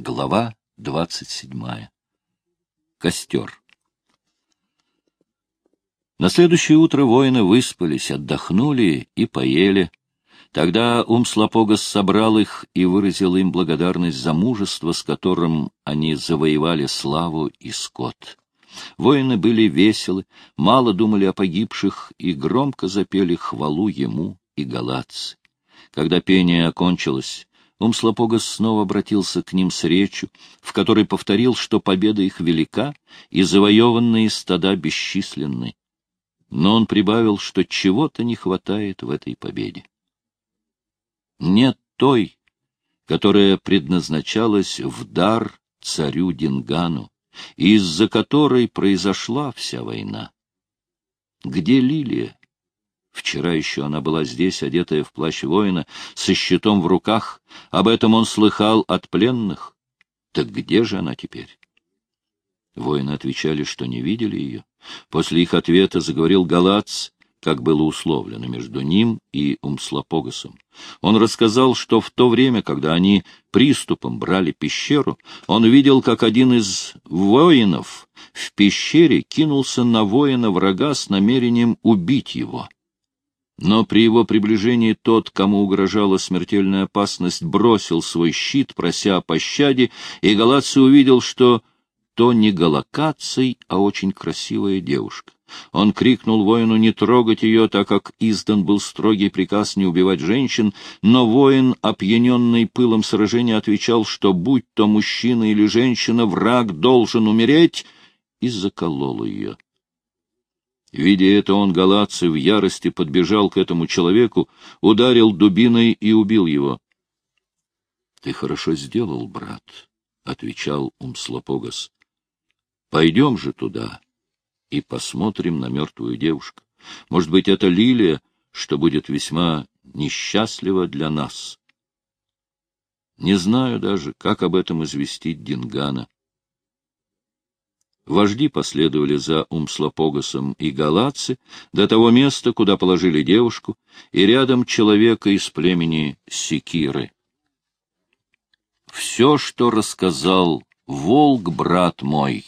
Глава двадцать седьмая. Костер. На следующее утро воины выспались, отдохнули и поели. Тогда Умслопогас собрал их и выразил им благодарность за мужество, с которым они завоевали славу и скот. Воины были веселы, мало думали о погибших и громко запели хвалу ему и галатцы. Когда пение окончилось, Умслопогас снова обратился к ним с речью, в которой повторил, что победа их велика и завоеванные стада бесчисленны. Но он прибавил, что чего-то не хватает в этой победе. Нет той, которая предназначалась в дар царю Дингану, из-за которой произошла вся война. Где Лилия? Вчера еще она была здесь, одетая в плащ воина, со щитом в руках. Об этом он слыхал от пленных. Так где же она теперь? Воины отвечали, что не видели ее. После их ответа заговорил Галац, как было условлено между ним и Умслопогасом. Он рассказал, что в то время, когда они приступом брали пещеру, он видел, как один из воинов в пещере кинулся на воина врага с намерением убить его. Но при его приближении тот, кому угрожала смертельная опасность, бросил свой щит, прося о пощаде, и Галаций увидел, что то не Галакаций, а очень красивая девушка. Он крикнул воину не трогать ее, так как издан был строгий приказ не убивать женщин, но воин, опьяненный пылом сражения, отвечал, что будь то мужчина или женщина, враг должен умереть, и заколол ее. Видя это, он, Галаций, в ярости подбежал к этому человеку, ударил дубиной и убил его. — Ты хорошо сделал, брат, — отвечал Умслопогас. — Пойдем же туда и посмотрим на мертвую девушку. Может быть, это лилия, что будет весьма несчастлива для нас. Не знаю даже, как об этом известить Дингана. Вожди последовали за Умслопогасом и Галатцы до того места, куда положили девушку, и рядом человека из племени Секиры. Все, что рассказал волк, брат мой,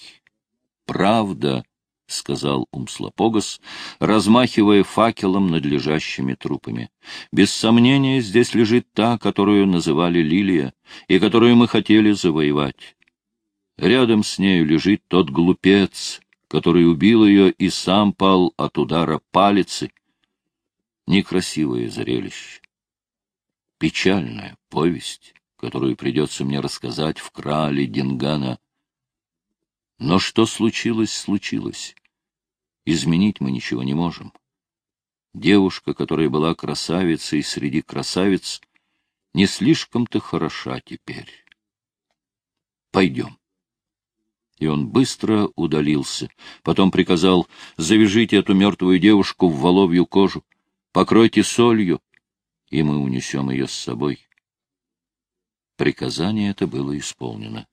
правда, — сказал Умслопогас, размахивая факелом над лежащими трупами. Без сомнения, здесь лежит та, которую называли Лилия, и которую мы хотели завоевать. Рядом с нею лежит тот глупец, который убил ее и сам пал от удара палицы. Некрасивое зрелище. Печальная повесть, которую придется мне рассказать в крале Дингана. Но что случилось, случилось. Изменить мы ничего не можем. Девушка, которая была красавицей среди красавиц, не слишком-то хороша теперь. Пойдем и он быстро удалился. Потом приказал, завяжите эту мертвую девушку в воловью кожу, покройте солью, и мы унесем ее с собой. Приказание это было исполнено.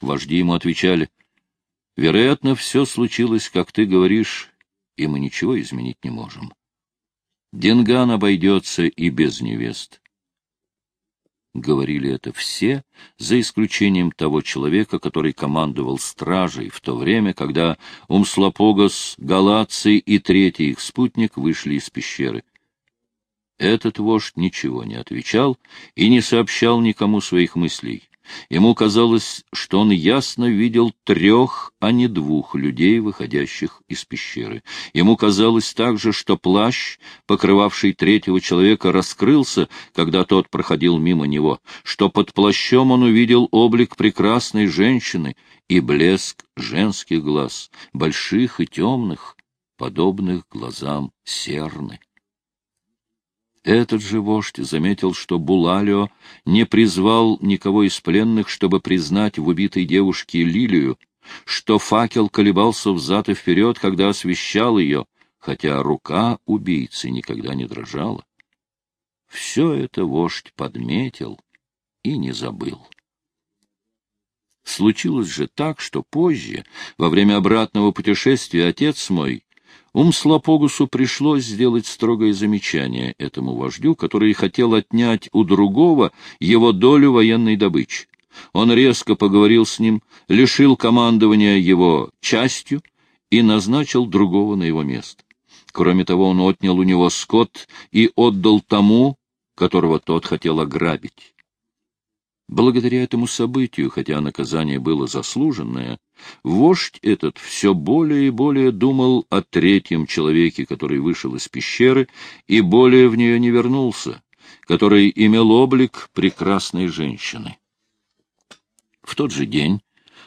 Вожди ему отвечали, вероятно, все случилось, как ты говоришь, и мы ничего изменить не можем. Денган обойдется и без невест. Говорили это все, за исключением того человека, который командовал стражей в то время, когда Умслопогас, Галаций и третий их спутник вышли из пещеры. Этот вождь ничего не отвечал и не сообщал никому своих мыслей. Ему казалось, что он ясно видел трех, а не двух людей, выходящих из пещеры. Ему казалось также, что плащ, покрывавший третьего человека, раскрылся, когда тот проходил мимо него, что под плащом он увидел облик прекрасной женщины и блеск женских глаз, больших и темных, подобных глазам серны. Этот же вождь заметил, что Булалио не призвал никого из пленных, чтобы признать в убитой девушке Лилию, что факел колебался взад и вперед, когда освещал ее, хотя рука убийцы никогда не дрожала. Все это вождь подметил и не забыл. Случилось же так, что позже, во время обратного путешествия, отец мой Умслопогусу пришлось сделать строгое замечание этому вождю, который хотел отнять у другого его долю военной добычи. Он резко поговорил с ним, лишил командования его частью и назначил другого на его место. Кроме того, он отнял у него скот и отдал тому, которого тот хотел ограбить. Благодаря этому событию, хотя наказание было заслуженное, вождь этот все более и более думал о третьем человеке, который вышел из пещеры и более в нее не вернулся, который имел облик прекрасной женщины. В тот же день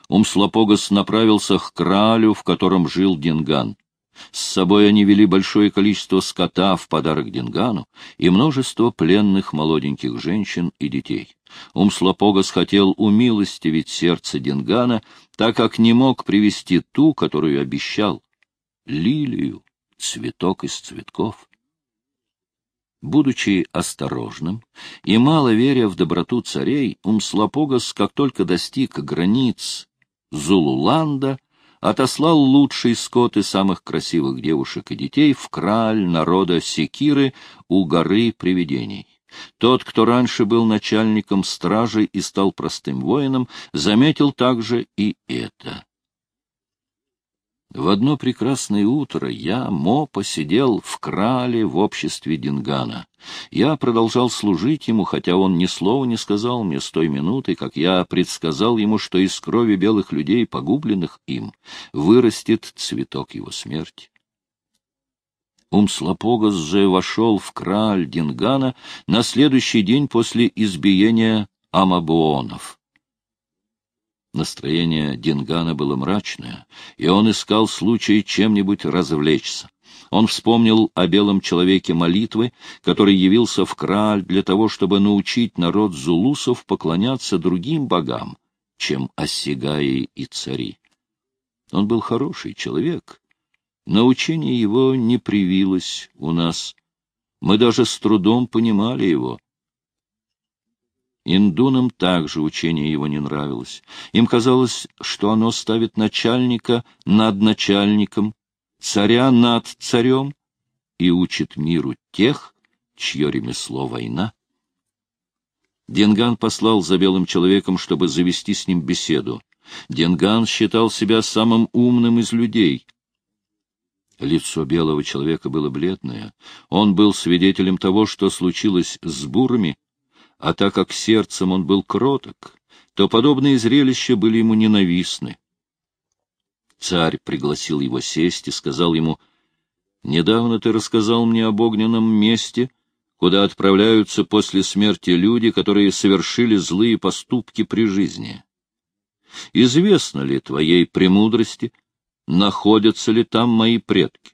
Умслопогас направился к кралю, в котором жил Динган. С собой они вели большое количество скота в подарок Дингану и множество пленных молоденьких женщин и детей. Умслопогас хотел умилостивить сердце Дингана, так как не мог привести ту, которую обещал — лилию, цветок из цветков. Будучи осторожным и мало веря в доброту царей, Умслопогас, как только достиг границ Зулуланда, отослал лучший скот и самых красивых девушек и детей в краль народа Секиры у горы привидений. Тот, кто раньше был начальником стражи и стал простым воином, заметил также и это. В одно прекрасное утро я, Мо, посидел в крале в обществе Дингана. Я продолжал служить ему, хотя он ни слова не сказал мне с той минуты, как я предсказал ему, что из крови белых людей, погубленных им, вырастет цветок его смерти. Умслопогас же вошел в краль Дингана на следующий день после избиения амабуонов. Настроение Дингана было мрачное, и он искал случай чем-нибудь развлечься. Он вспомнил о белом человеке молитвы, который явился в Краль для того, чтобы научить народ зулусов поклоняться другим богам, чем осигаи и цари. Он был хороший человек, но учение его не привилось у нас. Мы даже с трудом понимали его. Индунам также учение его не нравилось. Им казалось, что оно ставит начальника над начальником, царя над царем и учит миру тех, чье ремесло война. Денган послал за белым человеком, чтобы завести с ним беседу. Денган считал себя самым умным из людей. Лицо белого человека было бледное. Он был свидетелем того, что случилось с бурами, а так как сердцем он был кроток, то подобные зрелища были ему ненавистны. Царь пригласил его сесть и сказал ему, «Недавно ты рассказал мне об огненном месте, куда отправляются после смерти люди, которые совершили злые поступки при жизни. Известно ли твоей премудрости, находятся ли там мои предки?»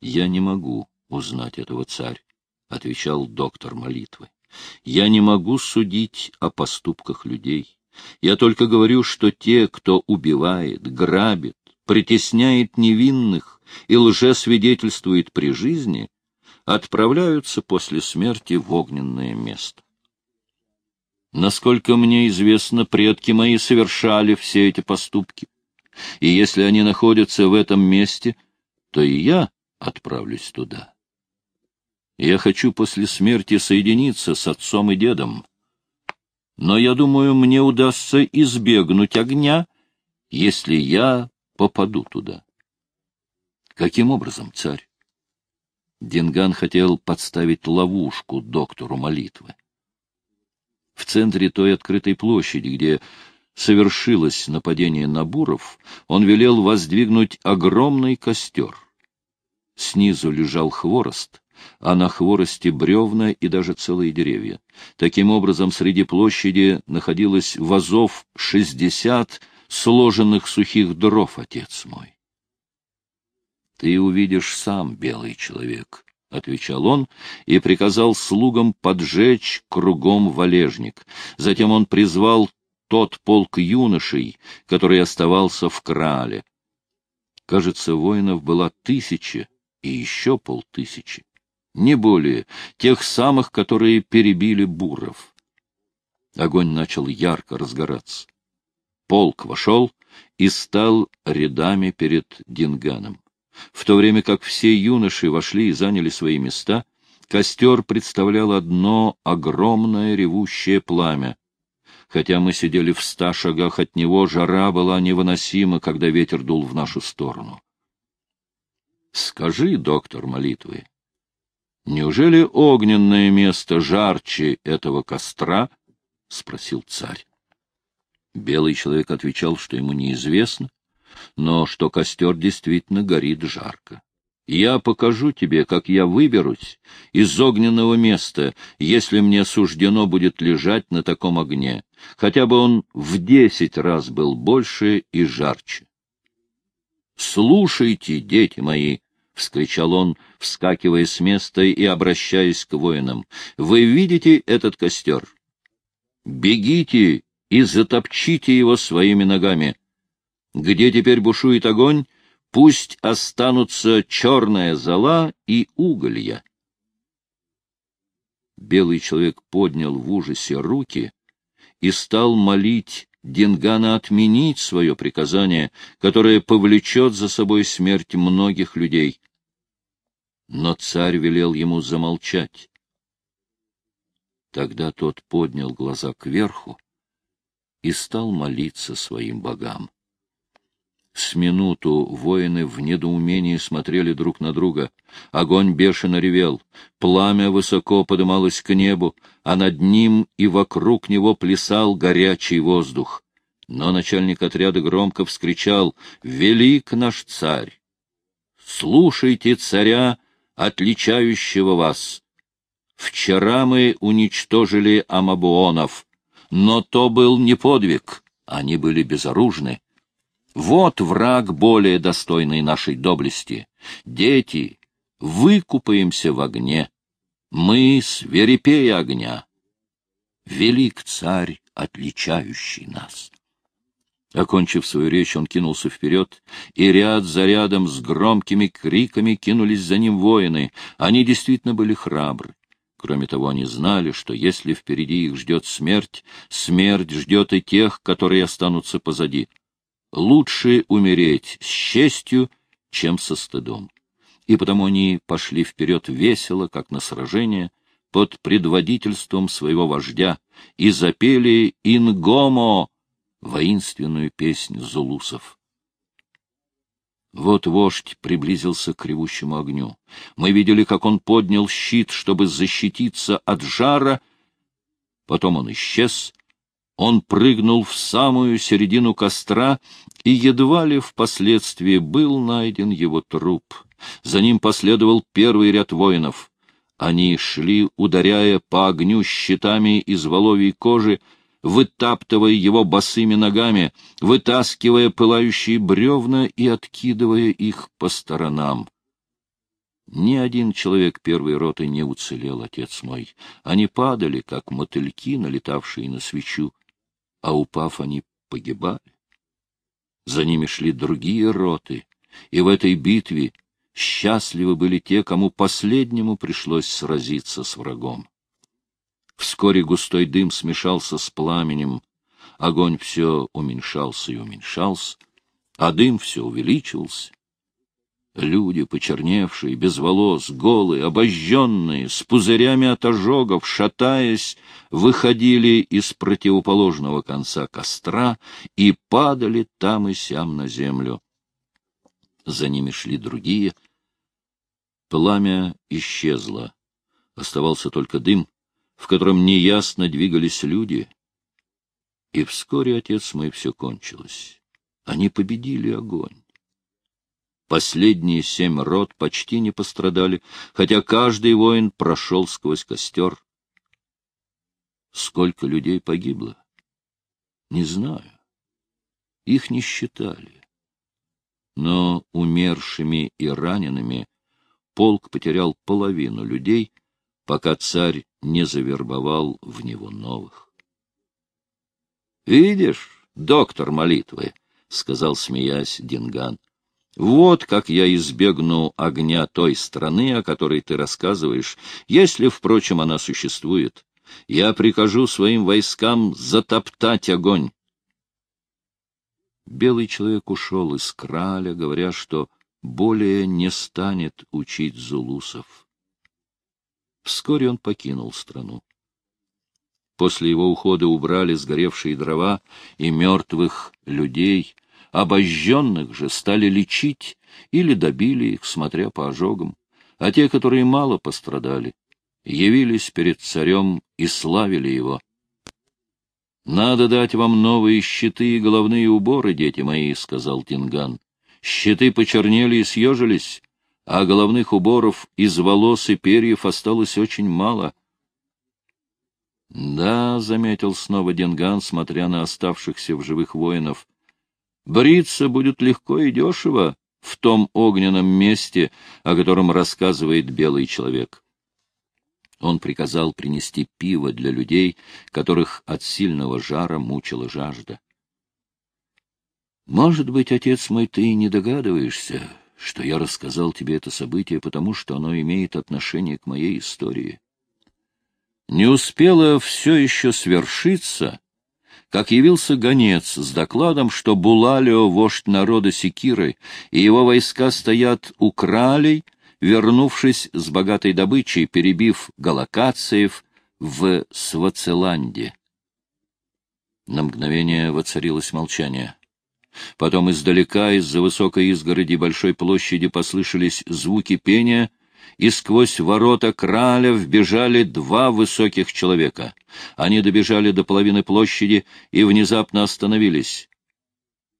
«Я не могу узнать этого, царь», — отвечал доктор молитвы. — Я не могу судить о поступках людей. Я только говорю, что те, кто убивает, грабит, притесняет невинных и лжесвидетельствует при жизни, отправляются после смерти в огненное место. Насколько мне известно, предки мои совершали все эти поступки, и если они находятся в этом месте, то и я отправлюсь туда. Я хочу после смерти соединиться с отцом и дедом. Но я думаю, мне удастся избегнуть огня, если я попаду туда. Каким образом, царь? Динган хотел подставить ловушку доктору молитвы. В центре той открытой площади, где совершилось нападение на буров, он велел воздвигнуть огромный костер. Снизу лежал хворост, а на хворосте бревна и даже целые деревья. Таким образом, среди площади находилось вазов шестьдесят сложенных сухих дров, отец мой. — Ты увидишь сам, белый человек, — отвечал он и приказал слугам поджечь кругом валежник. Затем он призвал тот полк юношей, который оставался в крале. Кажется, воинов была тысяча и еще полтысячи не более, тех самых, которые перебили буров. Огонь начал ярко разгораться. Полк вошел и стал рядами перед Динганом. В то время как все юноши вошли и заняли свои места, костер представлял одно огромное ревущее пламя. Хотя мы сидели в ста шагах от него, жара была невыносима, когда ветер дул в нашу сторону. Скажи, доктор молитвы, неужели огненное место жарче этого костра? — спросил царь. Белый человек отвечал, что ему неизвестно, но что костер действительно горит жарко. Я покажу тебе, как я выберусь из огненного места, если мне суждено будет лежать на таком огне, хотя бы он в десять раз был больше и жарче. «Слушайте, дети мои!» — вскричал он, вскакивая с места и обращаясь к воинам. «Вы видите этот костер? Бегите и затопчите его своими ногами. Где теперь бушует огонь, пусть останутся черная зола и уголья. Белый человек поднял в ужасе руки и стал молить Дингана отменить свое приказание, которое повлечет за собой смерть многих людей. Но царь велел ему замолчать. Тогда тот поднял глаза кверху и стал молиться своим богам. Минуту воины в недоумении смотрели друг на друга. Огонь бешено ревел, пламя высоко подымалось к небу, а над ним и вокруг него плясал горячий воздух. Но начальник отряда громко вскричал «Велик наш царь! Слушайте царя, отличающего вас! Вчера мы уничтожили амабуонов, но то был не подвиг, они были безоружны. Вот враг более достойный нашей доблести. Дети, выкупаемся в огне. Мы свирепее огня. Велик царь, отличающий нас. Окончив свою речь, он кинулся вперед, и ряд за рядом с громкими криками кинулись за ним воины. Они действительно были храбры. Кроме того, они знали, что если впереди их ждет смерть, смерть ждет и тех, которые останутся позади лучше умереть с честью, чем со стыдом. И потому они пошли вперед весело, как на сражение, под предводительством своего вождя, и запели «Ингомо» — воинственную песнь зулусов. Вот вождь приблизился к ревущему огню. Мы видели, как он поднял щит, чтобы защититься от жара. Потом он исчез, он прыгнул в самую середину костра, и едва ли впоследствии был найден его труп. За ним последовал первый ряд воинов. Они шли, ударяя по огню щитами из воловьей кожи, вытаптывая его босыми ногами, вытаскивая пылающие бревна и откидывая их по сторонам. Ни один человек первой роты не уцелел, отец мой. Они падали, как мотыльки, налетавшие на свечу а упав, они погибали. За ними шли другие роты, и в этой битве счастливы были те, кому последнему пришлось сразиться с врагом. Вскоре густой дым смешался с пламенем, огонь все уменьшался и уменьшался, а дым все увеличивался. Люди, почерневшие, без волос, голые, обожженные, с пузырями от ожогов, шатаясь, выходили из противоположного конца костра и падали там и сям на землю. За ними шли другие. Пламя исчезло. Оставался только дым, в котором неясно двигались люди. И вскоре, отец мой, все кончилось. Они победили огонь. Последние семь рот почти не пострадали, хотя каждый воин прошел сквозь костер. Сколько людей погибло? Не знаю. Их не считали. Но умершими и ранеными полк потерял половину людей, пока царь не завербовал в него новых. — Видишь, доктор молитвы, — сказал, смеясь, Динган, — вот как я избегну огня той страны, о которой ты рассказываешь, если, впрочем, она существует. Я прикажу своим войскам затоптать огонь. Белый человек ушел из краля, говоря, что более не станет учить зулусов. Вскоре он покинул страну. После его ухода убрали сгоревшие дрова и мертвых людей, обожженных же стали лечить или добили их, смотря по ожогам, а те, которые мало пострадали, явились перед царем и славили его. «Надо дать вам новые щиты и головные уборы, дети мои», — сказал Тинган. «Щиты почернели и съежились, а головных уборов из волос и перьев осталось очень мало». «Да», — заметил снова Динган, смотря на оставшихся в живых воинов, — «бриться будет легко и дешево в том огненном месте, о котором рассказывает белый человек». Он приказал принести пиво для людей, которых от сильного жара мучила жажда. «Может быть, отец мой, ты не догадываешься, что я рассказал тебе это событие, потому что оно имеет отношение к моей истории. Не успело все еще свершиться, как явился гонец с докладом, что Булалио, вождь народа Секиры, и его войска стоят у кралей, вернувшись с богатой добычей, перебив галакациев в Свацеланде. На мгновение воцарилось молчание. Потом издалека, из-за высокой изгороди большой площади, послышались звуки пения, и сквозь ворота краля вбежали два высоких человека. Они добежали до половины площади и внезапно остановились.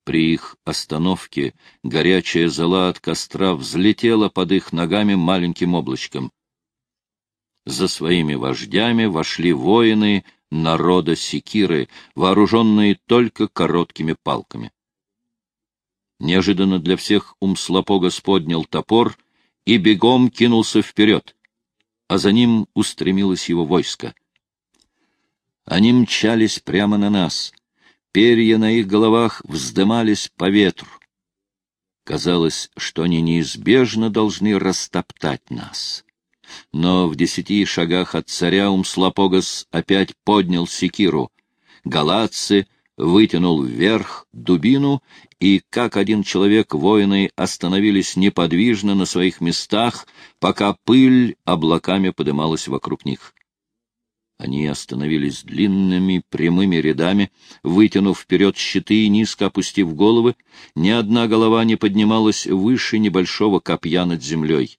При их остановке горячая зола от костра взлетела под их ногами маленьким облачком. За своими вождями вошли воины народа Секиры, вооруженные только короткими палками. Неожиданно для всех Умслопогас поднял топор и бегом кинулся вперед, а за ним устремилось его войско. Они мчались прямо на нас — Перья на их головах вздымались по ветру. Казалось, что они неизбежно должны растоптать нас. Но в десяти шагах от царя Умслопогас опять поднял секиру. Галатцы вытянул вверх дубину, и, как один человек, воины остановились неподвижно на своих местах, пока пыль облаками подымалась вокруг них. Они остановились длинными прямыми рядами, вытянув вперед щиты и низко опустив головы. Ни одна голова не поднималась выше небольшого копья над землей.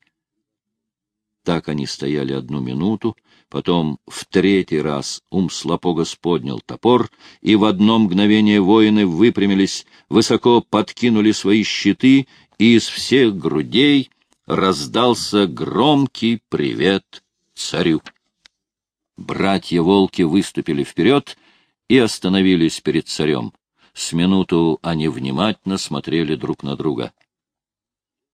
Так они стояли одну минуту, потом в третий раз Умслопогас поднял топор, и в одно мгновение воины выпрямились, высоко подкинули свои щиты, и из всех грудей раздался громкий привет царю. Братья-волки выступили вперед и остановились перед царем. С минуту они внимательно смотрели друг на друга.